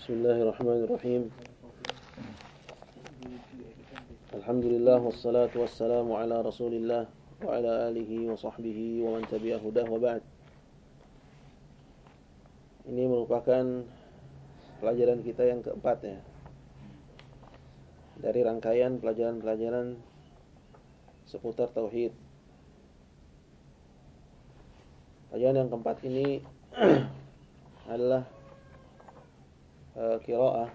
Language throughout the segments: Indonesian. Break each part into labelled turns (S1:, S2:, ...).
S1: بسم الله الرحمن الرحيم الحمد لله والصلاة والسلام على رسول الله وعلى آله وصحبه ومن تبع هداه وبعد Ini merupakan pelajaran kita yang keempat ya Dari rangkaian pelajaran-pelajaran seputar Tauhid Pelajaran yang keempat ini adalah uh, qiraah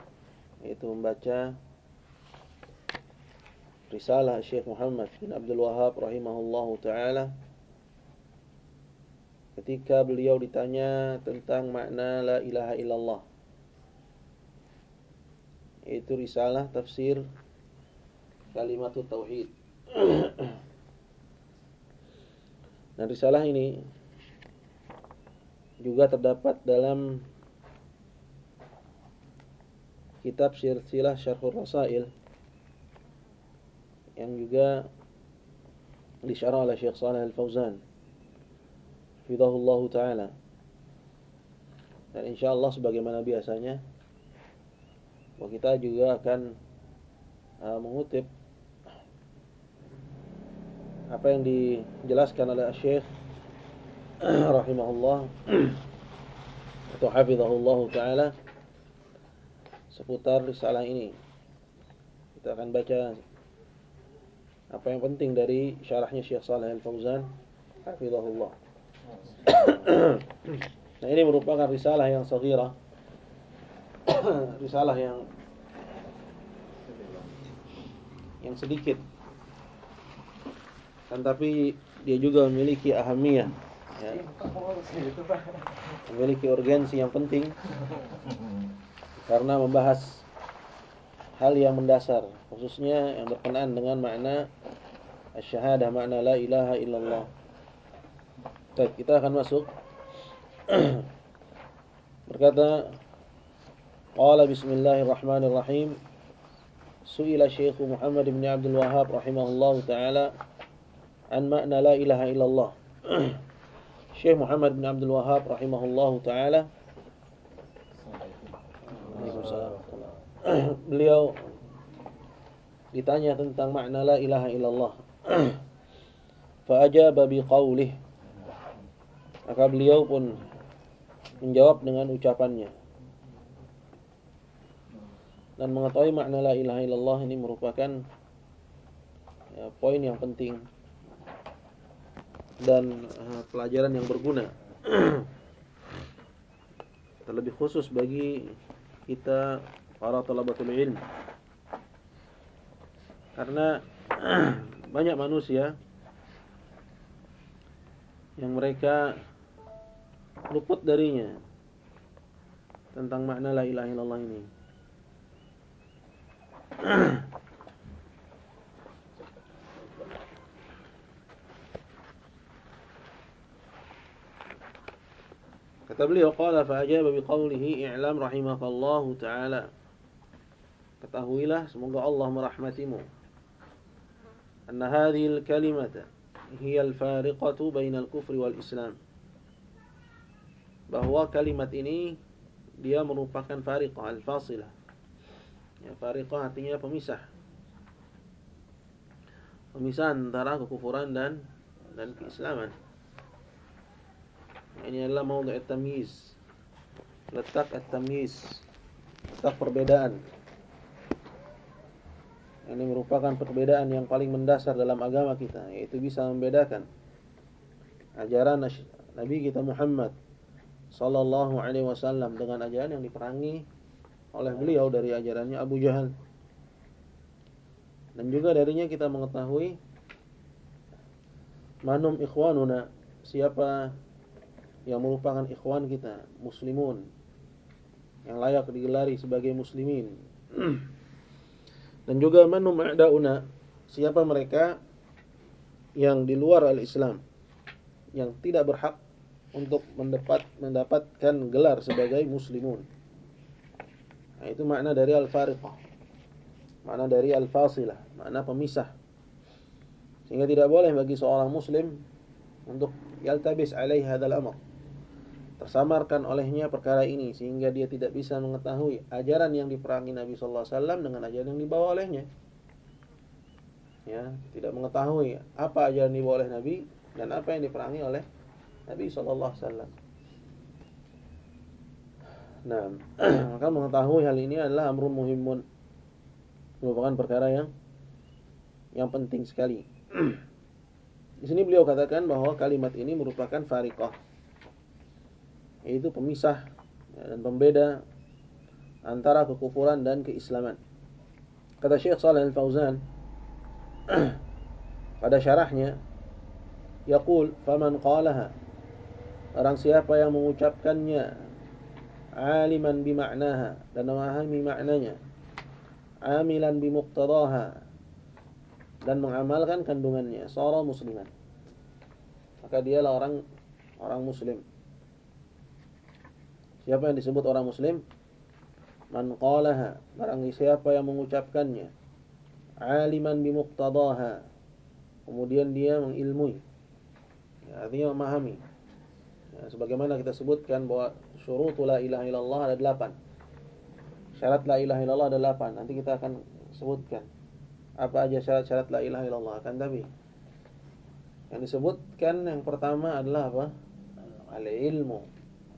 S1: yaitu membaca risalah Syekh Muhammad bin Abdul Wahab rahimahullahu taala. Ketika beliau ditanya tentang makna la ilaha illallah yaitu risalah tafsir kalimat tauhid. Dan risalah ini juga terdapat dalam kitab silsilah Syarhur Rasail yang juga disyarah oleh Syekh Saleh Al-Fauzan. Fidahullah Ta'ala. Dan insyaAllah sebagaimana biasanya kita juga akan uh, mengutip apa yang dijelaskan oleh Syekh rahimahullah atau hafizahullah taala seputar risalah ini. Kita akan baca apa yang penting dari syarahnya Syekh Saleh Al-Fauzan hafizahullah. nah, ini merupakan risalah yang saghira. risalah yang yang sedikit. Kan tapi dia juga memiliki ahamiyah ya, memiliki urgensi yang penting karena membahas hal yang mendasar khususnya yang berkenaan dengan makna syahadah makna la ilaha illallah. Baik, kita akan masuk. Berkata Qala bismillahirrahmanirrahim. Su'ila Syekh Muhammad bin Abdul Wahab rahimahullah taala an makna la ilaha illallah. Syekh Muhammad bin Abdul Wahab rahimahullah taala beliau ditanya tentang makna la ilaha illallah. Fa'ajaba biqaulih maka beliau pun menjawab dengan ucapannya. Dan mengetahui makna la ilaha illallah ini merupakan ya, poin yang penting dan uh, pelajaran yang berguna. Terlebih khusus bagi kita para talabatul ilm karena banyak manusia yang mereka luput darinya tentang makna la ilaha illallah ini Kata beliau qala fa ajaba i'lam rahimakallahu taala. Ketahuilah semoga Allah merahmatimu. Anna hadhihi al-kalimata hiya al-fariqatu bainal kufri wal Islam. Bahwa kalimat ini dia merupakan fariqah al-fasilah. Ya, fariqah artinya pemisah. Pemisah antara kekufuran dan dan keislaman. Ini adalah maudhu' at-tamyiz. Letak at-tamyiz. Letak perbedaan. Ini merupakan perbedaan yang paling mendasar dalam agama kita, yaitu bisa membedakan ajaran Nabi kita Muhammad sallallahu alaihi wasallam dengan ajaran yang diperangi oleh beliau dari ajarannya Abu Jahal. Dan juga darinya kita mengetahui manum ikhwanuna, siapa yang merupakan ikhwan kita, muslimun yang layak digelari sebagai muslimin. Dan juga manu ma'dauna, siapa mereka yang di luar al-Islam yang tidak berhak untuk mendapat mendapatkan gelar sebagai muslimun. Nah, itu makna dari al-fariqah. Makna dari al-fasilah, makna pemisah. Sehingga tidak boleh bagi seorang muslim untuk yaltabis alaih hadzal amr tersamarkan olehnya perkara ini sehingga dia tidak bisa mengetahui ajaran yang diperangi Nabi sallallahu alaihi wasallam dengan ajaran yang dibawa olehnya. Ya, tidak mengetahui apa ajaran dibawa oleh Nabi dan apa yang diperangi oleh Nabi sallallahu alaihi wasallam. Nah, maka mengetahui hal ini adalah amrun muhimun. Merupakan perkara yang yang penting sekali. Di sini beliau katakan bahwa kalimat ini merupakan fariqah yaitu pemisah dan pembeda antara kekufuran dan keislaman. Kata Syekh Saleh Al-Fauzan pada syarahnya, yaqul faman qalaha orang siapa yang mengucapkannya aliman bimaknaha dan memahami maknanya amilan bimuqtadaha dan mengamalkan kandungannya seorang musliman maka dialah orang orang muslim Siapa yang disebut orang muslim? Man qalaha, barang siapa yang mengucapkannya. Aliman bimuqtadaha. Kemudian dia mengilmui. Ya, artinya memahami. Ya, sebagaimana kita sebutkan bahwa syurut la ilaha illallah ada delapan. Syarat la ilaha illallah ada delapan. Nanti kita akan sebutkan apa aja syarat-syarat la ilaha illallah akan tapi yang disebutkan yang pertama adalah apa? Al-ilmu.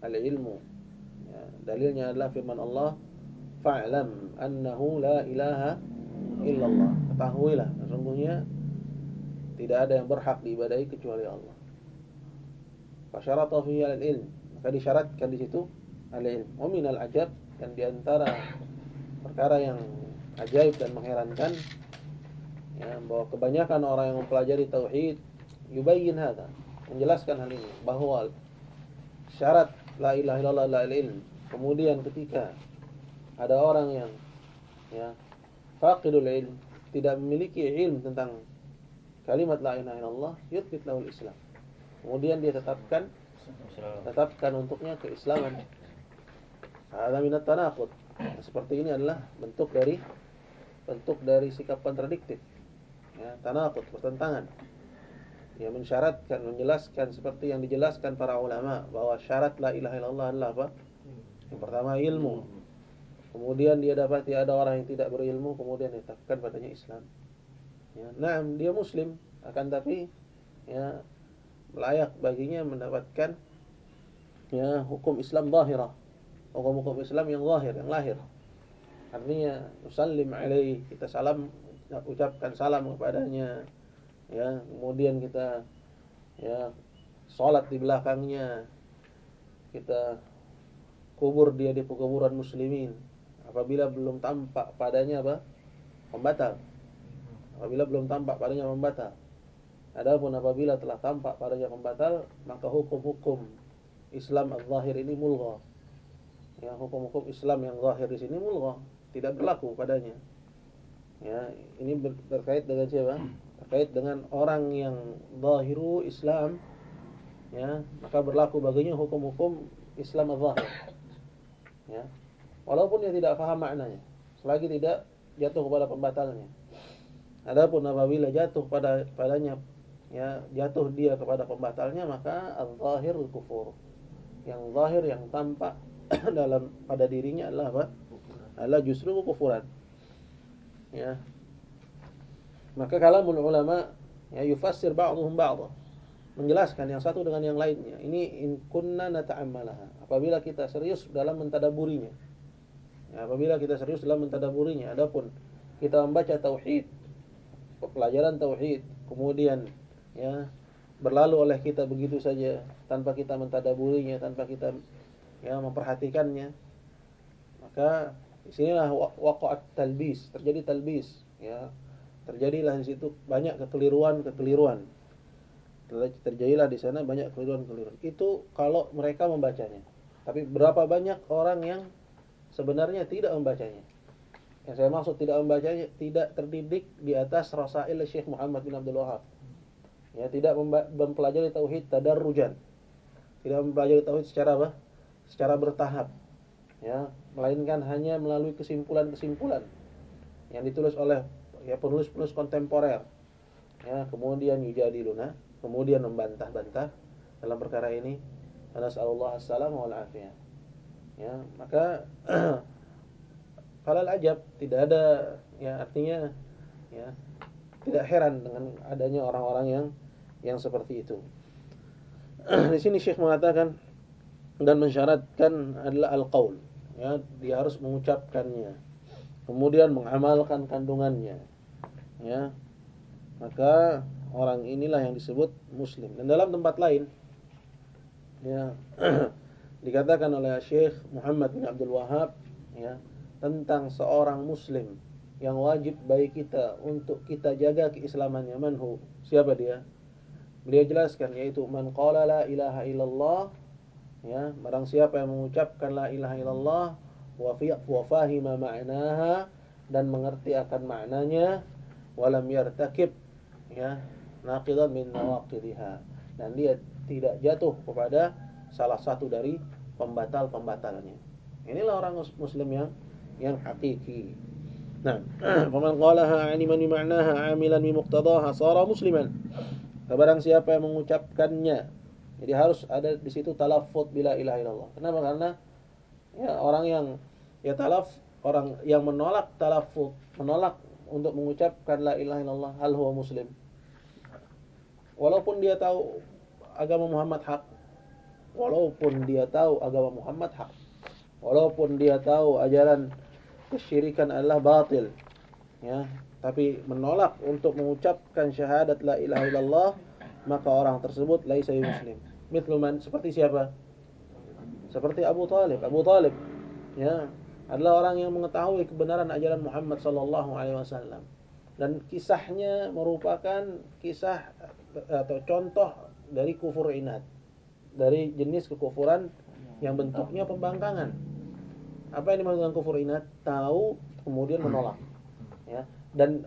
S1: Al-ilmu Dalilnya adalah firman Allah, "Fa'lam annahu la ilaha illallah." Ketahuilah sesungguhnya tidak ada yang berhak diibadahi kecuali Allah. Fasyarata fihi al-ilm. Maka disyaratkan di situ al-ilm. Wa min al-ajab dan di antara perkara yang ajaib dan mengherankan ya, bahwa kebanyakan orang yang mempelajari tauhid yubayyin hadza menjelaskan hal ini bahwa syarat la ilaha illallah la ilm Kemudian ketika ada orang yang ya faqidul ilm, tidak memiliki ilm tentang kalimat la ilaha illallah, yuthbit lahul Islam. Kemudian dia tetapkan tetapkan untuknya keislaman. Ada minat tanaqud. Nah, seperti ini adalah bentuk dari bentuk dari sikap kontradiktif. Ya, tanaqud, bertentangan. Yang mensyaratkan, menjelaskan seperti yang dijelaskan para ulama bahwa syarat la ilaha illallah adalah apa? Yang pertama ilmu. Kemudian dia dapati ada orang yang tidak berilmu, kemudian ditetapkan padanya Islam. Ya, nah, dia muslim, akan tapi ya layak baginya mendapatkan ya hukum Islam zahirah. Hukum-hukum Islam yang zahir, yang lahir. Artinya usallim alaih, kita salam ucapkan salam kepadanya. Ya, kemudian kita ya salat di belakangnya. Kita kubur dia di kuburan muslimin. Apabila belum tampak padanya apa? Pembatal apabila belum tampak padanya pembatal adapun apabila telah tampak padanya pembatal maka hukum-hukum Islam al-zahir ini mulgha. Ya hukum-hukum Islam yang zahir di sini mulgha tidak berlaku padanya. Ya ini terkait dengan siapa? Terkait dengan orang yang zahiru Islam ya maka berlaku baginya hukum-hukum Islam al-zahir ya. Walaupun dia tidak paham maknanya. Selagi tidak jatuh kepada pembatalnya. Adapun apabila jatuh pada padanya ya jatuh dia kepada pembatalnya maka al-zahir kufur. Yang zahir yang tampak dalam pada dirinya adalah apa? Adalah justru kekufuran. Ya. Maka kalamul ulama ya yufassir ba'dhum ba'dha menjelaskan yang satu dengan yang lainnya. Ini in kunna nata'ammalaha. Apabila kita serius dalam mentadaburinya. Ya, apabila kita serius dalam mentadaburinya. Adapun kita membaca tauhid, pelajaran tauhid, kemudian ya berlalu oleh kita begitu saja tanpa kita mentadaburinya, tanpa kita ya memperhatikannya. Maka di sinilah waqa'at talbis, terjadi talbis, ya. Terjadilah di situ banyak kekeliruan-kekeliruan terjadilah di sana banyak keliruan-keliruan. Itu kalau mereka membacanya. Tapi berapa banyak orang yang sebenarnya tidak membacanya. Yang saya maksud tidak membacanya, tidak terdidik di atas Rasail Syekh Muhammad bin Abdul Wahab. Ya, tidak mempelajari tauhid tadarrujan. Tidak mempelajari tauhid secara apa? Secara bertahap. Ya, melainkan hanya melalui kesimpulan-kesimpulan yang ditulis oleh ya penulis-penulis kontemporer. Ya, kemudian Yujadi Luna kemudian membantah-bantah dalam perkara ini Nasallallahu assalam wal afiyah. Ya, maka falal ajab tidak ada ya artinya ya tidak heran dengan adanya orang-orang yang yang seperti itu. Di sini Syekh mengatakan dan mensyaratkan adalah al-qaul. Ya, dia harus mengucapkannya. Kemudian mengamalkan kandungannya. Ya. Maka orang inilah yang disebut muslim. Dan dalam tempat lain ya dikatakan oleh Syekh Muhammad bin Abdul Wahab ya tentang seorang muslim yang wajib bagi kita untuk kita jaga keislamannya. Manhu siapa dia? Beliau jelaskan yaitu man qala la ilaha illallah ya barang siapa yang mengucapkan la ilaha illallah wa fahima ma'naha dan mengerti akan maknanya walam yartakib ya naqidan min nawaqidiha dan dia tidak jatuh kepada salah satu dari pembatal-pembatalnya. Inilah orang muslim yang yang hakiki. Nah, faman qalaha aliman bi ma'naha 'amilan bi muqtadaha sara musliman. Barang siapa yang mengucapkannya, jadi harus ada di situ talaffuz bila ilaha illallah. Kenapa? Karena ya orang yang ya talaf orang yang menolak talaffuz, menolak untuk mengucapkan la ilaha illallah hal huwa muslim. Walaupun dia tahu agama Muhammad hak, walaupun dia tahu agama Muhammad hak. Walaupun dia tahu ajaran kesyirikan adalah batil. Ya tapi menolak untuk mengucapkan syahadat la ilaha illallah maka orang tersebut laisa muslim. Mitluman seperti siapa? Seperti Abu Talib. Abu Talib ya adalah orang yang mengetahui kebenaran ajaran Muhammad sallallahu alaihi wasallam. Dan kisahnya merupakan kisah atau contoh dari kufur inat dari jenis kekufuran yang bentuknya pembangkangan. Apa yang dimaksud dengan kufur inat? Tahu kemudian menolak. Ya. Dan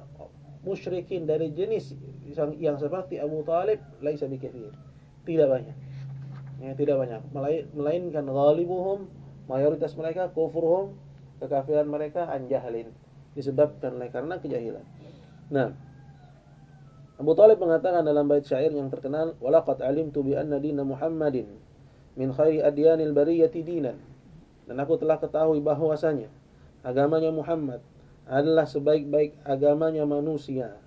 S1: musyrikin dari jenis yang, seperti Abu Talib laisa bikathir. Tidak banyak. Ya, tidak banyak. Melainkan ghalibuhum mayoritas mereka kufurhum kekafiran mereka anjahalin disebabkan oleh karena kejahilan. Nah, Abu Talib mengatakan dalam bait syair yang terkenal, "Walaqad alimtu bi anna dina Muhammadin min khairi adyanil bariyati dinan." Dan aku telah ketahui bahwasanya agamanya Muhammad adalah sebaik-baik agamanya manusia.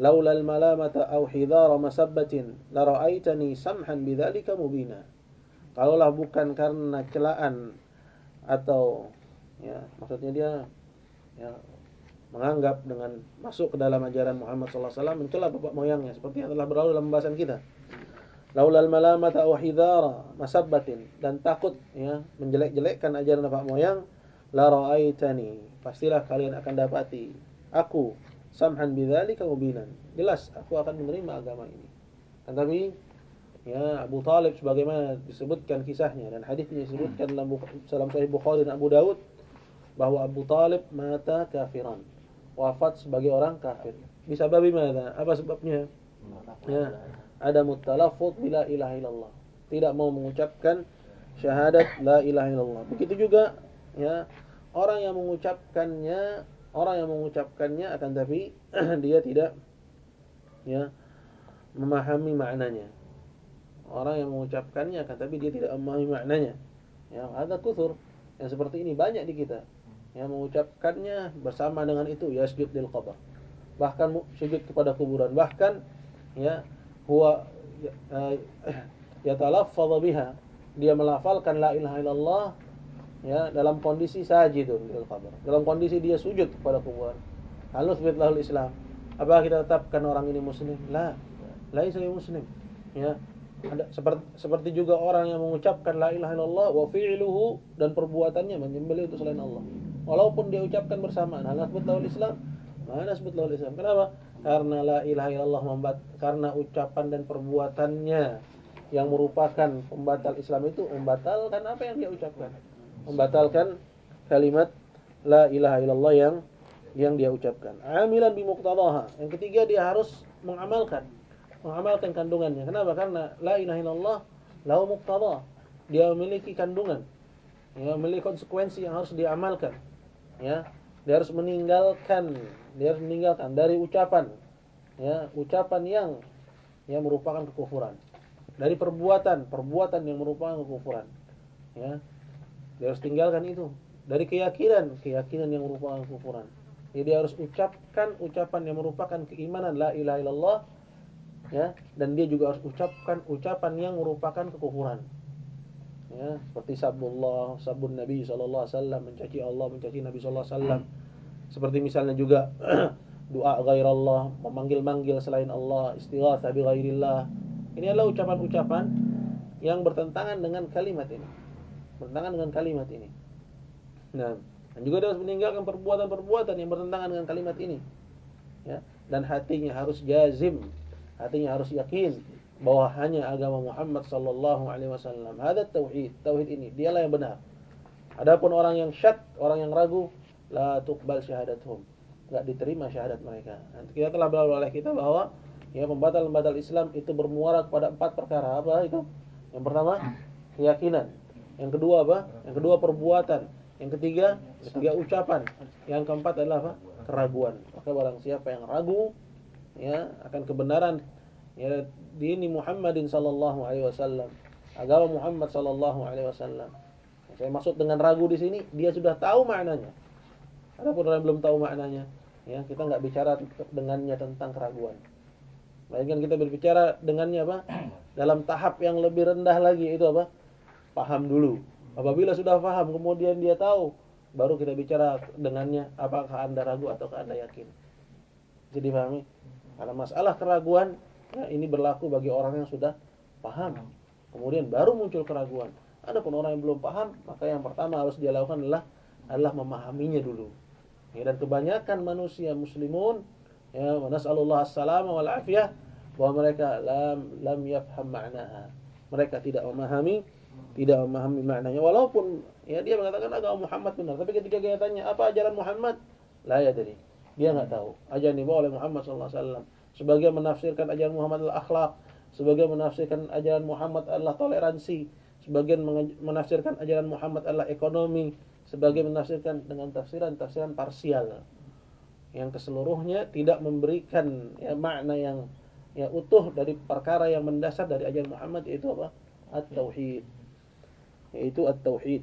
S1: Laula al-malamata aw hidara masabbatin la ra'aitani samhan bidzalika mubina. Kalaulah bukan karena celaan atau ya maksudnya dia ya menganggap dengan masuk ke dalam ajaran Muhammad SAW mencela bapak moyangnya. Seperti yang telah berlalu dalam pembahasan kita. Laulal malamata aw hidara masabbatin. Dan takut ya menjelek-jelekkan ajaran bapak moyang la ra'aitani. Pastilah kalian akan dapati aku samhan bidzalika mubinan. Jelas aku akan menerima agama ini. Tetapi ya Abu Talib sebagaimana disebutkan kisahnya dan hadisnya disebutkan dalam dalam Sahih Bukhari dan Abu Daud bahwa Abu Talib mata kafiran wafat sebagai orang kafir. Bisa babi mana? Apa sebabnya? Ya, ada mutalaffuz bila ilaha illallah. Tidak mau mengucapkan syahadat la ilaha illallah. Begitu juga ya, orang yang mengucapkannya, orang yang mengucapkannya akan tapi dia tidak ya memahami maknanya. Orang yang mengucapkannya akan tapi dia tidak memahami maknanya. Ya, ada kusur yang seperti ini banyak di kita yang mengucapkannya bersama dengan itu ya sujud lil qabr bahkan sujud kepada kuburan. Bahkan ya huwa ya, ya talaffadha biha. Dia melafalkan la ilaha illallah ya dalam kondisi sajidun lil qabr dalam kondisi dia sujud kepada kuburan. Lalu lahul islam. Apakah kita tetapkan orang ini muslim? La. Laisa muslim. Ya. Ada seperti seperti juga orang yang mengucapkan la ilaha illallah wa fi'luhu dan perbuatannya menyembelih untuk selain Allah Walaupun dia ucapkan bersamaan. Hal nasbut lahul Islam. Mana sebut lahul Islam. Kenapa? Karena la ilaha illallah membat karena ucapan dan perbuatannya yang merupakan pembatal Islam itu membatalkan apa yang dia ucapkan. Membatalkan kalimat la ilaha illallah yang yang dia ucapkan. Amilan bi muqtadaha. Yang ketiga dia harus mengamalkan mengamalkan kandungannya. Kenapa? Karena la ilaha illallah lahu muqtada. Dia memiliki kandungan. Ya, memiliki konsekuensi yang harus diamalkan ya dia harus meninggalkan dia harus meninggalkan dari ucapan ya ucapan yang yang merupakan kekufuran dari perbuatan, perbuatan yang merupakan kekufuran. Ya. Dia harus tinggalkan itu. Dari keyakinan, keyakinan yang merupakan kekufuran. Jadi dia harus ucapkan ucapan yang merupakan keimanan la ilaha illallah ya dan dia juga harus ucapkan ucapan yang merupakan kekufuran. Ya, seperti sabullah, sabun Nabi sallallahu alaihi wasallam, mencaci Allah, mencaci Nabi sallallahu alaihi. Seperti misalnya juga doa ghairallah, memanggil-manggil selain Allah, istighatsah bi ghairillah. Ini adalah ucapan-ucapan yang bertentangan dengan kalimat ini. Bertentangan dengan kalimat ini. Nah, dan juga dia harus meninggalkan perbuatan-perbuatan yang bertentangan dengan kalimat ini. Ya, dan hatinya harus jazim, hatinya harus yakin bahwa hanya agama Muhammad sallallahu alaihi wasallam. Ada tauhid, tauhid ini dialah yang benar. Adapun orang yang syak, orang yang ragu, la tuqbal syahadatuhum nggak diterima syahadat mereka. Nanti kita telah berlalu oleh kita bahwa ya pembatal-pembatal Islam itu bermuara kepada empat perkara apa itu? Yang pertama keyakinan, yang kedua apa? Yang kedua perbuatan, yang ketiga ketiga ucapan, yang keempat adalah apa? Keraguan. Maka barang siapa yang ragu ya akan kebenaran ya dini Muhammadin sallallahu alaihi wasallam, agama Muhammad sallallahu alaihi wasallam. Saya maksud dengan ragu di sini dia sudah tahu maknanya. Adapun orang belum tahu maknanya, Ya, kita nggak bicara dengannya tentang keraguan. Melainkan kita berbicara dengannya apa? Dalam tahap yang lebih rendah lagi itu apa? Paham dulu. Apabila sudah paham kemudian dia tahu, baru kita bicara dengannya apakah Anda ragu atau Anda yakin. Jadi pahami? Karena masalah keraguan ya, ini berlaku bagi orang yang sudah paham. Kemudian baru muncul keraguan. Adapun orang yang belum paham, maka yang pertama harus dia lakukan adalah adalah memahaminya dulu. Ya, dan kebanyakan manusia muslimun ya nasallallahu assalama wal afiyah bahwa mereka lam lam yafham ma'naha. Mereka tidak memahami tidak memahami maknanya walaupun ya dia mengatakan agama Muhammad benar tapi ketika dia tanya apa ajaran Muhammad la ya dari dia nggak tahu ajaran dibawa oleh Muhammad sallallahu alaihi wasallam sebagian menafsirkan ajaran Muhammad adalah akhlak sebagian menafsirkan ajaran Muhammad adalah toleransi sebagian menafsirkan ajaran Muhammad adalah ekonomi sebagai menafsirkan dengan tafsiran-tafsiran parsial yang ke seluruhnya tidak memberikan ya, makna yang ya utuh dari perkara yang mendasar dari ajaran Muhammad yaitu apa? At-tauhid. Yaitu at-tauhid.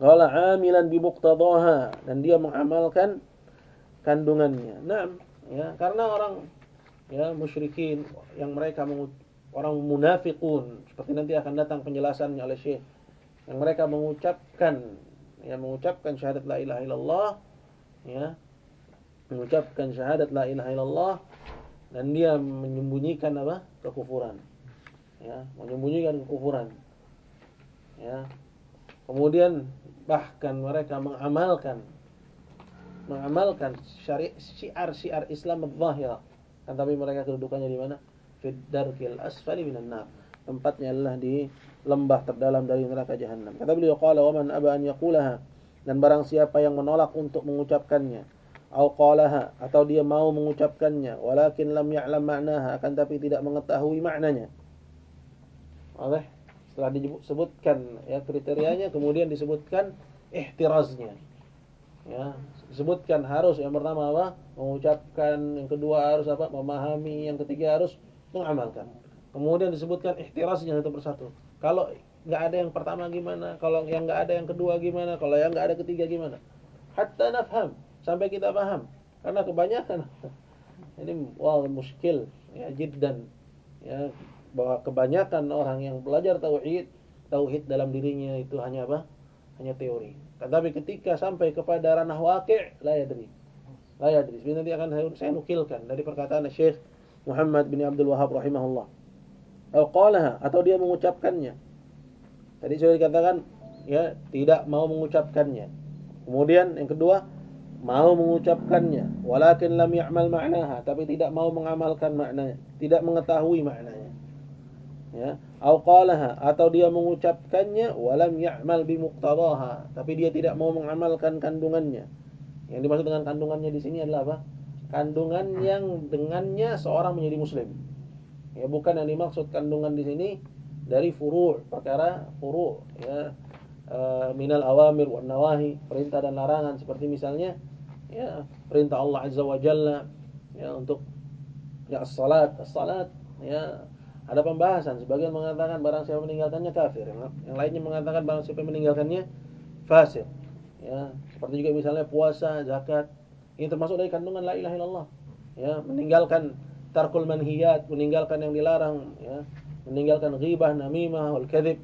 S1: Qala amilan bi muqtadaha dan dia mengamalkan kandungannya. Nah, ya, karena orang ya musyrikin yang mereka orang munafikun seperti nanti akan datang penjelasannya oleh Syekh. Yang mereka mengucapkan yang mengucapkan syahadat la ilaha illallah ya mengucapkan syahadat la ilaha illallah dan dia menyembunyikan apa? Kekufuran. Ya menyembunyikan kekufuran. Ya kemudian bahkan mereka mengamalkan mengamalkan syiar-syiar Islam al-zahira kan tapi mereka kedudukannya di mana fid darkil asfali minan nar tempatnya adalah di lembah terdalam dari neraka jahanam. Kata beliau qala wa man aba an yaqulaha dan barang siapa yang menolak untuk mengucapkannya au qalaha atau dia mau mengucapkannya walakin lam ya'lam ma'naha akan tapi tidak mengetahui maknanya. Oleh setelah disebutkan ya kriterianya kemudian disebutkan ihtiraznya. Ya, disebutkan harus yang pertama apa? mengucapkan, yang kedua harus apa? memahami, yang ketiga harus mengamalkan. Kemudian disebutkan ihtiraznya satu persatu. Kalau nggak ada yang pertama gimana? Kalau yang nggak ada yang kedua gimana? Kalau yang nggak ada ketiga gimana? Hatta nafham sampai kita paham. Karena kebanyakan ini wah muskil ya jiddan ya bahwa kebanyakan orang yang belajar tauhid tauhid dalam dirinya itu hanya apa? Hanya teori. Tetapi ketika sampai kepada ranah wakil, la yadri. La yadri. Sebenarnya nanti akan saya nukilkan dari perkataan Syekh Muhammad bin Abdul Wahab rahimahullah qalaha atau dia mengucapkannya. Tadi sudah dikatakan ya tidak mau mengucapkannya. Kemudian yang kedua mau mengucapkannya walakin lam ya'mal ma'naha tapi tidak mau mengamalkan maknanya, tidak mengetahui maknanya. Ya, au atau dia mengucapkannya walam ya'mal bi muqtadaha tapi dia tidak mau mengamalkan kandungannya. Yang dimaksud dengan kandungannya di sini adalah apa? Kandungan yang dengannya seorang menjadi muslim. Ya bukan yang dimaksud kandungan di sini dari furu' perkara furu' ya e, minal awamir wan nawahi, perintah dan larangan seperti misalnya ya perintah Allah Azza wa Jalla ya untuk ya as-salat, as-salat ya ada pembahasan. Sebagian mengatakan barang siapa meninggalkannya kafir, yang lainnya mengatakan barang siapa meninggalkannya fasik. Ya, seperti juga misalnya puasa, zakat, ini termasuk dari kandungan la ilaha illallah. Ya, meninggalkan tarkul manhiyat, meninggalkan yang dilarang, ya, meninggalkan ghibah, namimah, wal kadhib,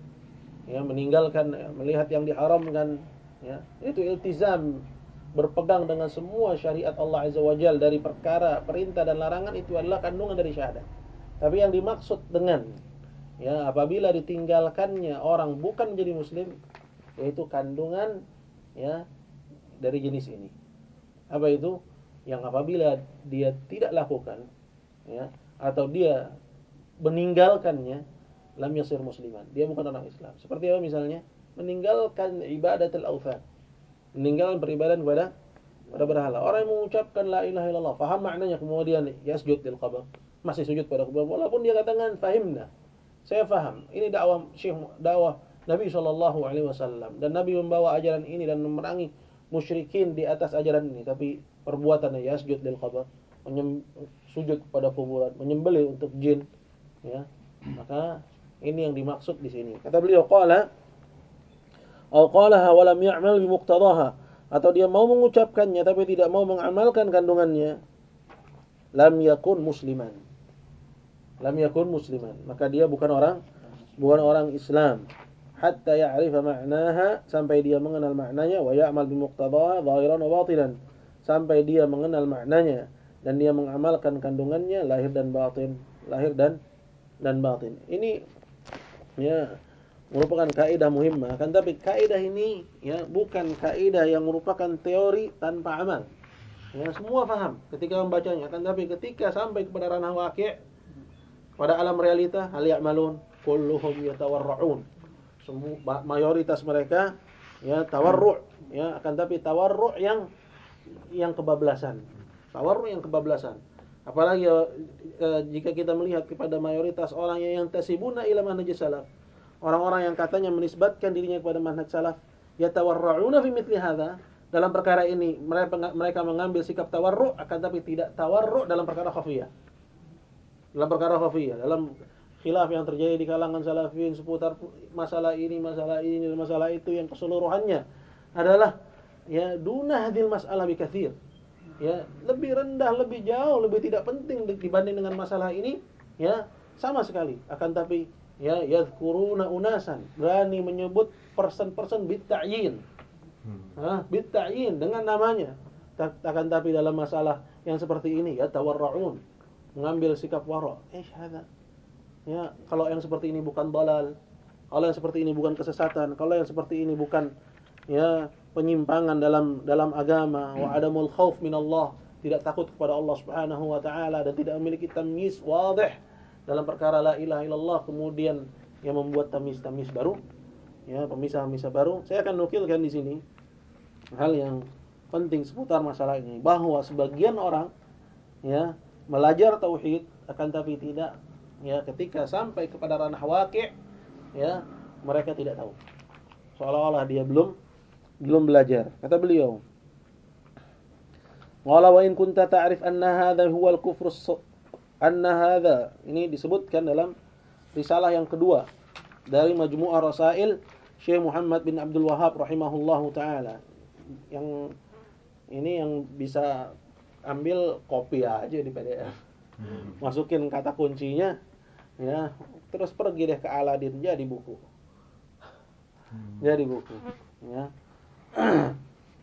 S1: ya, meninggalkan ya, melihat yang diharamkan, ya, itu iltizam berpegang dengan semua syariat Allah Azza wa dari perkara perintah dan larangan itu adalah kandungan dari syahadat. Tapi yang dimaksud dengan ya apabila ditinggalkannya orang bukan menjadi muslim yaitu kandungan ya dari jenis ini. Apa itu? Yang apabila dia tidak lakukan ya atau dia meninggalkannya lam yasir musliman. Dia bukan orang Islam. Seperti apa misalnya? Meninggalkan ibadatul authan. Meninggalkan beribadah kepada pada berhala. Orang yang mengucapkan la ilaha illallah, faham maknanya kemudian yasjud lil qabr masih sujud pada kubur walaupun dia katakan fahimna. Saya faham. Ini dakwah syekh dakwah Nabi Shallallahu Alaihi Wasallam. Dan Nabi membawa ajaran ini dan memerangi musyrikin di atas ajaran ini. Tapi perbuatannya ya sujud lil qabr sujud pada kuburan. Menyembelih untuk jin ya. Maka ini yang dimaksud di sini. Kata beliau qala atau qalaha wa lam ya'mal bi muqtadaha. Atau dia mau mengucapkannya tapi tidak mau mengamalkan kandungannya lam yakun musliman. Lam yakun musliman. Maka dia bukan orang bukan orang Islam. Hatta ya'rifa ma'naha sampai dia mengenal maknanya wa ya'mal bi muqtadaha zahiran wa batinan. Sampai dia mengenal maknanya dan dia mengamalkan kandungannya lahir dan batin. Lahir dan dan batin. Ini ya merupakan kaidah muhimmah kan tapi kaidah ini ya bukan kaidah yang merupakan teori tanpa amal ya semua paham ketika membacanya kan tapi ketika sampai kepada ranah wakil pada alam realita hal ya'malun kulluhum yatawarra'un. Semua mayoritas mereka ya tawarru' ya akan tapi tawarru' yang yang kebablasan. Tawarru' yang kebablasan. Apalagi ya, jika kita melihat kepada mayoritas orang yang, tasibuna ila manhaj salaf. Orang-orang yang katanya menisbatkan dirinya kepada manhaj salaf, yatawarra'una fi mithli hadza. Dalam perkara ini mereka mengambil sikap tawarru' akan tapi tidak tawarru' dalam perkara khafiyah dalam perkara khafiyah, dalam khilaf yang terjadi di kalangan salafin seputar masalah ini, masalah ini, masalah itu yang keseluruhannya adalah ya duna hadil masalah bikathir. Ya, lebih rendah, lebih jauh, lebih tidak penting dibanding dengan masalah ini, ya, sama sekali. Akan tapi ya yadhkuruna unasan, berani menyebut person-person bit Hmm. bit ta'yin dengan namanya. Akan tapi dalam masalah yang seperti ini ya tawarraun mengambil sikap wara. Eh, hada. Ya, kalau yang seperti ini bukan balal, kalau yang seperti ini bukan kesesatan, kalau yang seperti ini bukan ya penyimpangan dalam dalam agama. Wa adamul khauf min Allah, tidak takut kepada Allah Subhanahu wa taala dan tidak memiliki tamyiz wadih dalam perkara la ilaha illallah. Kemudian yang membuat tamyiz-tamyiz baru ya pemisah-pemisah baru. Saya akan nukilkan di sini hal yang penting seputar masalah ini. Bahwa sebagian orang ya belajar tauhid akan tapi tidak ya ketika sampai kepada ranah waqi' ya mereka tidak tahu. Seolah-olah dia belum belum belajar. Kata beliau wala wa in kunta ta'rif anna hadha huwa al-kufr anna hadha. Ini disebutkan dalam risalah yang kedua dari majmu'ah rasail Syekh Muhammad bin Abdul Wahab rahimahullahu taala yang ini yang bisa ambil kopi aja di PDF hmm. masukin kata kuncinya ya terus pergi deh ke Aladin jadi buku. Hmm. jadi buku ya.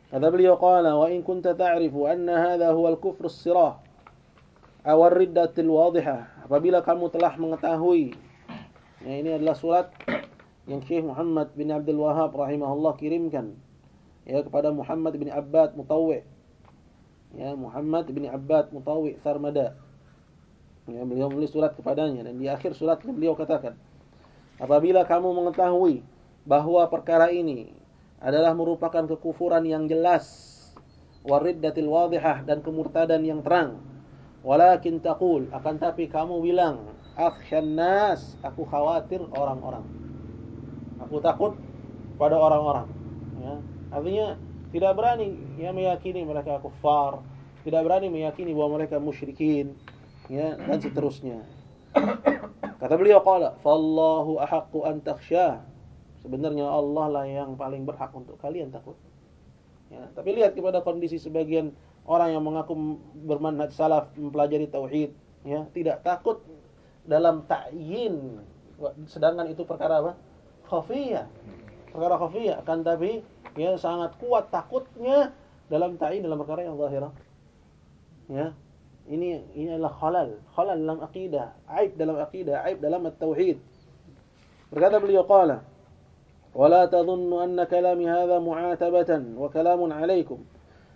S1: Kata beliau qala wa in kunta ta'rifu anna hadha huwa al-kufr as-sirah aw wadihah apabila kamu telah mengetahui ya ini adalah surat yang Syekh Muhammad bin Abdul Wahab rahimahullah kirimkan ya kepada Muhammad bin Abbad Mutawwi ya Muhammad bin Abbad Mutawi Sarmada. Ya, beliau menulis surat kepadanya dan di akhir suratnya beliau katakan, apabila kamu mengetahui bahwa perkara ini adalah merupakan kekufuran yang jelas, wariddatil wadihah dan kemurtadan yang terang, walakin taqul akan tapi kamu bilang, akhsyan nas, aku khawatir orang-orang. Aku takut pada orang-orang. Ya. Artinya tidak berani ya meyakini mereka kufar, tidak berani meyakini bahwa mereka musyrikin, ya dan seterusnya. Kata beliau qala, "Fallahu ahaqqu an takhsha." Sebenarnya Allah lah yang paling berhak untuk kalian takut. Ya, tapi lihat kepada kondisi sebagian orang yang mengaku bermanhaj salaf, mempelajari tauhid, ya, tidak takut dalam ta'yin. Sedangkan itu perkara apa? Khafiyah. Perkara khafiyah akan tapi ya sangat kuat takutnya dalam ta'yin dalam perkara yang zahirah. Ya, ini ini adalah khalal, khalal dalam akidah, aib dalam akidah, aib dalam tauhid. Berkata beliau qala, "Wala tadhunnu anna kalami hadha mu'atabatan wa kalamun 'alaikum."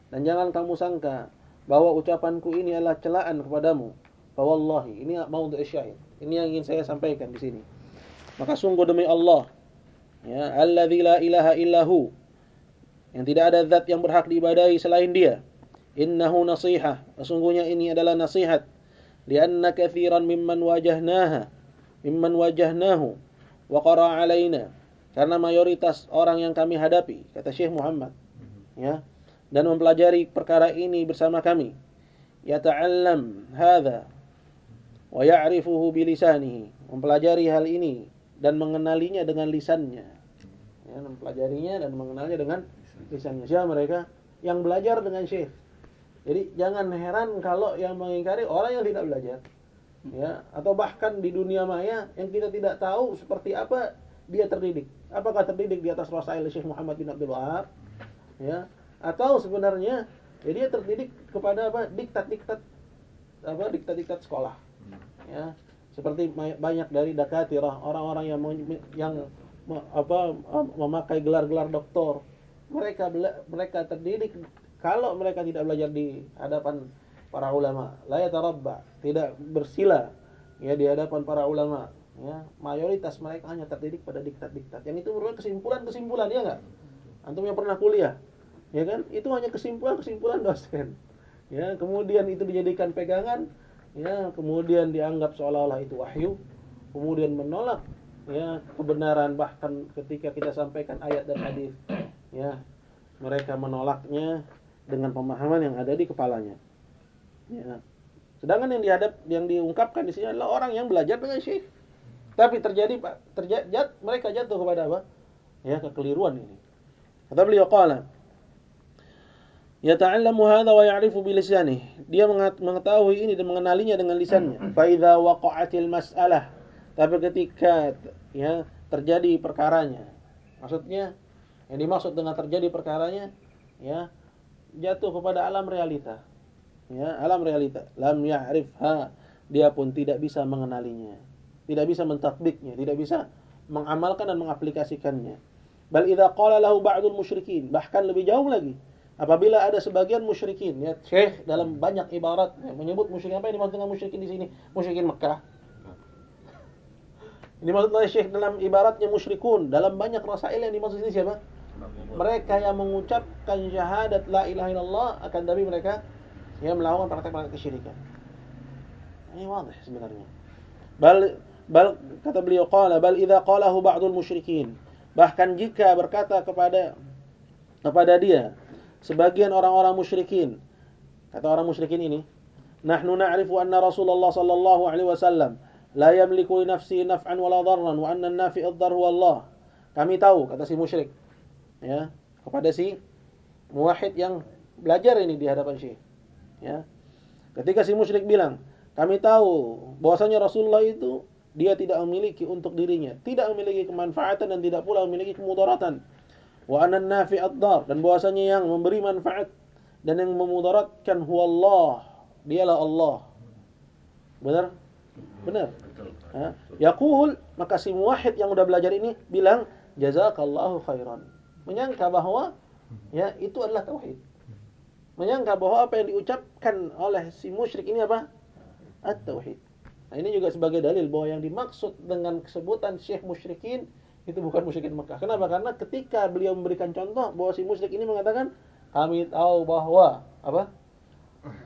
S1: Dan jangan kamu sangka bahwa ucapanku ini adalah celaan kepadamu. Fawallahi, ini mau untuk syahid. Ini yang ingin saya sampaikan di sini. Maka sungguh demi Allah, ya, alladzi la ilaha illahu, yang tidak ada zat yang berhak diibadahi selain Dia. Innahu nasihah sesungguhnya ini adalah nasihat. Lianna kathiran mimman wajahnaha. Mimman wajahnahu. Wa qara alaina. Karena mayoritas orang yang kami hadapi kata Syekh Muhammad ya dan mempelajari perkara ini bersama kami. Yata'allam hadha. Wa ya'rifuhu bilisanihi. Mempelajari hal ini dan mengenalinya dengan lisannya. Ya, mempelajarinya dan mengenalnya dengan lisannya siapa mereka yang belajar dengan Syekh jadi jangan heran kalau yang mengingkari orang yang tidak belajar. Ya, atau bahkan di dunia maya yang kita tidak tahu seperti apa dia terdidik. Apakah terdidik di atas Rasul Syekh Muhammad bin Abdul Wahab? Ya, atau sebenarnya ya dia terdidik kepada apa? diktat-diktat apa? diktat-diktat sekolah. Ya, seperti banyak dari dakatirah, orang-orang yang yang apa memakai gelar-gelar doktor. Mereka mereka terdidik kalau mereka tidak belajar di hadapan para ulama, la yatarabba, tidak bersila ya di hadapan para ulama, ya, mayoritas mereka hanya terdidik pada diktat-diktat. Yang itu merupakan kesimpulan-kesimpulan ya enggak? Antum yang pernah kuliah, ya kan? Itu hanya kesimpulan-kesimpulan dosen. Ya, kemudian itu dijadikan pegangan, ya, kemudian dianggap seolah-olah itu wahyu, kemudian menolak ya kebenaran bahkan ketika kita sampaikan ayat dan hadis, ya, mereka menolaknya dengan pemahaman yang ada di kepalanya. Ya. Sedangkan yang dihadap yang diungkapkan di sini adalah orang yang belajar dengan syekh. Tapi terjadi Pak, terjadi mereka jatuh kepada apa? Ya, kekeliruan ini. Kata beliau qala Yata'allamu hadha wa ya'rifu bi Dia mengetahui ini dan mengenalinya dengan lisannya. Fa idza waqa'atil mas'alah. Tapi ketika ya terjadi perkaranya. Maksudnya yang dimaksud dengan terjadi perkaranya ya jatuh kepada alam realita. Ya, alam realita. Lam ya'rifha. Dia pun tidak bisa mengenalinya. Tidak bisa mentatbiknya, tidak bisa mengamalkan dan mengaplikasikannya. Bal idza qala lahu ba'dul musyrikin, bahkan lebih jauh lagi. Apabila ada sebagian musyrikin, ya Syekh dalam banyak ibarat ya, menyebut musyrikin apa yang dimaksud dengan musyrikin di sini? Musyrikin Mekah. Ini maksudnya Syekh dalam ibaratnya musyrikun, dalam banyak rasail yang dimaksud ini siapa? Mereka yang mengucapkan syahadat la ilaha illallah akan tapi mereka yang melakukan praktek-praktek kesyirikan. Ini wadah sebenarnya. Bal bal kata beliau qala bal idza qalahu ba'dul musyrikin. Bahkan jika berkata kepada kepada dia sebagian orang-orang musyrikin kata orang musyrikin ini nahnu na'rifu anna Rasulullah sallallahu alaihi wasallam la yamliku li nafsihi naf'an wala dharran wa anna an-nafi' ad-dhar huwa Allah. Kami tahu kata si musyrik ya kepada si muwahhid yang belajar ini di hadapan Syekh. Ya. Ketika si musyrik bilang, kami tahu bahwasanya Rasulullah itu dia tidak memiliki untuk dirinya, tidak memiliki kemanfaatan dan tidak pula memiliki kemudaratan. Wa anan nafi'ad dar dan bahwasanya yang memberi manfaat dan yang memudaratkan huwallah, dialah Allah. Benar? Benar. Ya. Yaqul maka si muwahhid yang udah belajar ini bilang jazakallahu khairan menyangka bahwa ya itu adalah tauhid. Menyangka bahwa apa yang diucapkan oleh si musyrik ini apa? At-tauhid. Nah, ini juga sebagai dalil bahwa yang dimaksud dengan kesebutan syekh musyrikin itu bukan musyrikin Mekah. Kenapa? Karena ketika beliau memberikan contoh bahwa si musyrik ini mengatakan kami tahu bahwa apa?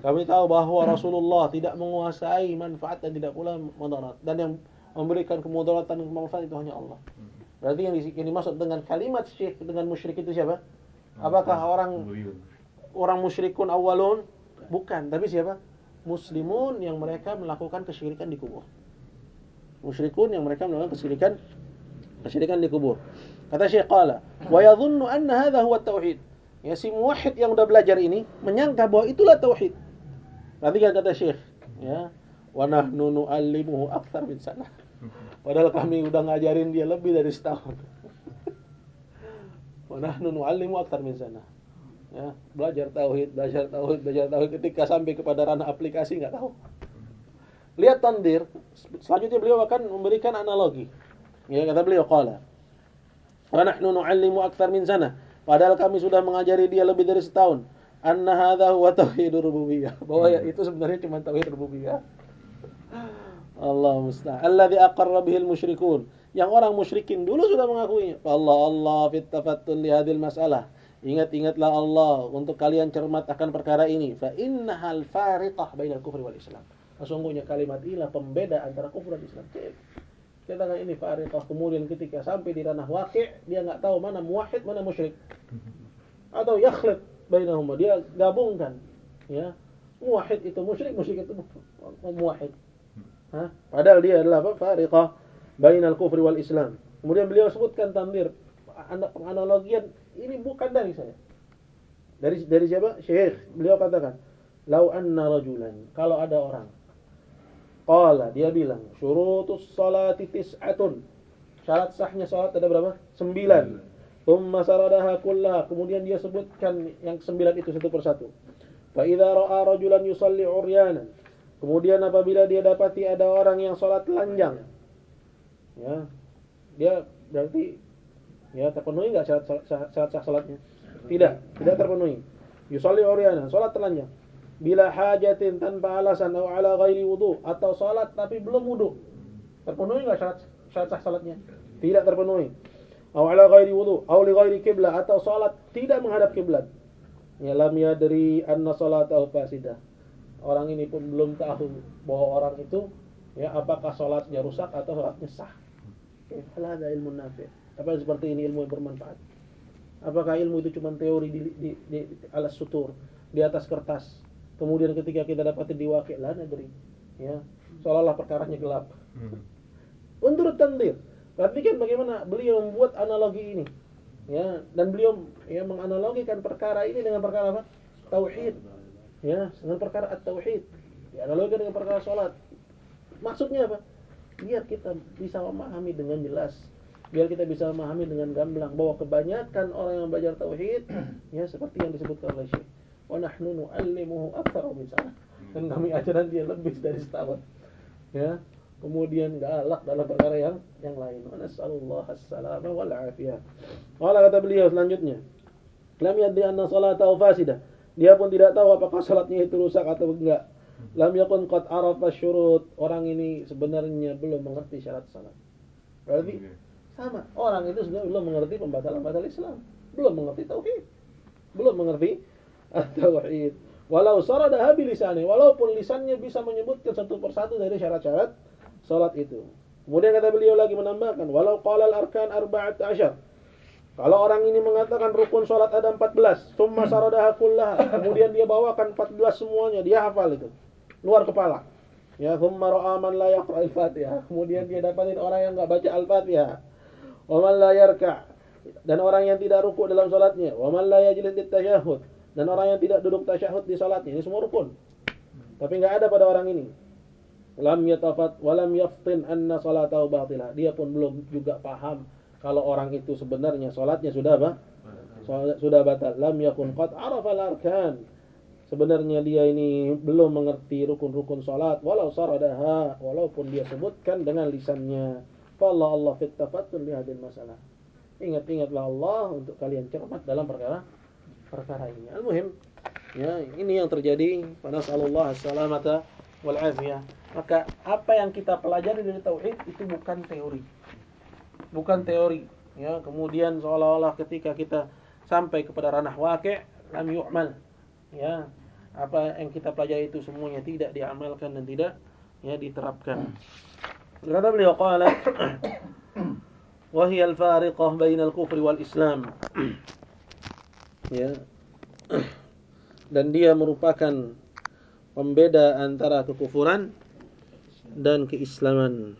S1: Kami tahu bahwa Rasulullah tidak menguasai manfaat dan tidak pula mudarat dan yang memberikan kemudaratan dan kemanfaatan itu hanya Allah. Berarti yang, yang dimaksud dengan kalimat syirk dengan musyrik itu siapa? Apakah orang orang musyrikun awalun? Bukan, tapi siapa? Muslimun yang mereka melakukan kesyirikan di kubur. Musyrikun yang mereka melakukan kesyirikan kesyirikan di kubur. Kata Syekh qala, "Wa yadhunnu anna hadha huwa tauhid." Ya si muwahhid yang udah belajar ini menyangka bahwa itulah tauhid. Perhatikan kata Syekh, ya. Wa nahnu nu'allimuhu akthar min sana. Padahal kami udah ngajarin dia lebih dari setahun. Wa nahnu nu'allimu akthar min sana. Ya, belajar tauhid, belajar tauhid, belajar tauhid ketika sampai kepada ranah aplikasi nggak tahu. Lihat tandir, selanjutnya beliau akan memberikan analogi. Ya, kata beliau qala. Wa nahnu nu'allimu akthar min sana. Padahal kami sudah mengajari dia lebih dari setahun. Anna hadha huwa tauhidur rububiyah. Bahwa ya, itu sebenarnya cuma tauhid rububiyah. Allah musta'an. Alladhi aqarra bihil musyrikun. Yang orang musyrikin dulu sudah mengakuinya. Allah Allah fit tafattul li hadhil masalah. Ingat-ingatlah Allah untuk kalian cermat akan perkara ini. Fa innahal fariqah bainal kufri wal Islam. Sesungguhnya kalimat inilah pembeda antara kufur dan Islam. Kita kan ini fariqah kemudian ketika sampai di ranah wakil dia nggak tahu mana muwahhid mana musyrik. Atau yakhlid bainahuma dia gabungkan ya. Muwahhid itu musyrik, musyrik itu muwahhid. Hah? Padahal dia adalah apa? Fariqah bainal kufri wal Islam. Kemudian beliau sebutkan tandir penganalogian ini bukan dari saya. Dari dari siapa? Syekh. Beliau katakan, "Lau anna rajulan." Kalau ada orang Qala dia bilang, "Syurutus salati tis'atun." Syarat sahnya salat ada berapa? Sembilan. Thumma saradaha kullaha. Kemudian dia sebutkan yang sembilan itu satu persatu. Fa idza ra'a rajulan yusalli uryanan. Kemudian apabila dia dapati ada orang yang salat telanjang. Ya. Dia berarti Ya, terpenuhi enggak syarat syarat sah salatnya? Tidak, tidak terpenuhi. Yusalli uryana, salat telanjang. Bila hajatin tanpa alasan atau ala ghairi wudu atau salat tapi belum wudu. Terpenuhi enggak syarat syarat sah salatnya? Tidak terpenuhi. Atau ala ghairi wudu, atau li ghairi kiblat atau salat tidak menghadap kiblat. Ya lam yadri anna salatahu fasidah. Orang ini pun belum tahu bahwa orang itu ya apakah salatnya rusak atau salatnya sah. Fala ada ilmu nafi'. Apa seperti ini ilmu yang bermanfaat? Apakah ilmu itu cuma teori di, di, di, di alas sutur, di atas kertas? Kemudian ketika kita dapat di wakil lah negeri, ya seolah-olah perkaranya gelap. Hmm. Menurut tandir, perhatikan bagaimana beliau membuat analogi ini, ya dan beliau ya menganalogikan perkara ini dengan perkara apa? Tauhid, ya dengan perkara at-tauhid, dianalogikan dengan perkara sholat. Maksudnya apa? Biar kita bisa memahami dengan jelas. Biar kita bisa memahami dengan gamblang bahwa kebanyakan orang yang belajar tauhid ya seperti yang disebutkan oleh Syekh wa nahnu nu'allimuhu aktsara min dan kami ajaran dia lebih dari setahun. Ya kemudian galak dalam perkara yang yang lain. Wa nasallallahu as-salama wal afiyah. Wala kata beliau selanjutnya lam yadri anna salatahu fasidah dia pun tidak tahu apakah salatnya itu rusak atau enggak lam yakun qad arafa syurut orang ini sebenarnya belum mengerti syarat salat berarti sama. Orang itu sudah belum mengerti pembatalan-pembatalan Islam. Belum mengerti tauhid. Belum mengerti tauhid. Walau saradaha bilisani, walaupun lisannya bisa menyebutkan satu persatu dari syarat-syarat salat itu. Kemudian kata beliau lagi menambahkan, walau qala al-arkan arba'at asyar. Kalau orang ini mengatakan rukun salat ada 14, summa saradaha kullaha, kemudian dia bawakan 14 semuanya, dia hafal itu. Luar kepala. Ya, summa ra'a man la yaqra al-Fatihah. Kemudian dia dapatin orang yang enggak baca Al-Fatihah wa man la yarka' dan orang yang tidak rukuk dalam salatnya, wa man la yajlis tasyahud dan orang yang tidak duduk tasyahud di salatnya. Ini semua rukun. Tapi enggak ada pada orang ini. Lam yatafat wa lam yaftin anna salatahu batilah. Dia pun belum juga paham kalau orang itu sebenarnya salatnya sudah apa? Sudah batal. Lam yakun qad arafa al-arkan. Sebenarnya dia ini belum mengerti rukun-rukun salat walau saradaha walaupun dia sebutkan dengan lisannya. Falla Allah fit tafattul hadil masalah. Ingat-ingatlah Allah untuk kalian cermat dalam perkara perkara ini. Al-muhim ya, ini yang terjadi pada sallallahu salamata wal afiyah. Maka apa yang kita pelajari dari tauhid itu bukan teori. Bukan teori, ya. Kemudian seolah-olah ketika kita sampai kepada ranah waqi' lam yu'mal. Ya. Apa yang kita pelajari itu semuanya tidak diamalkan dan tidak ya diterapkan. Kata beliau qala wa hiya al-fariqah bainal kufri wal Islam. ya. Dan dia merupakan pembeda antara kekufuran dan keislaman.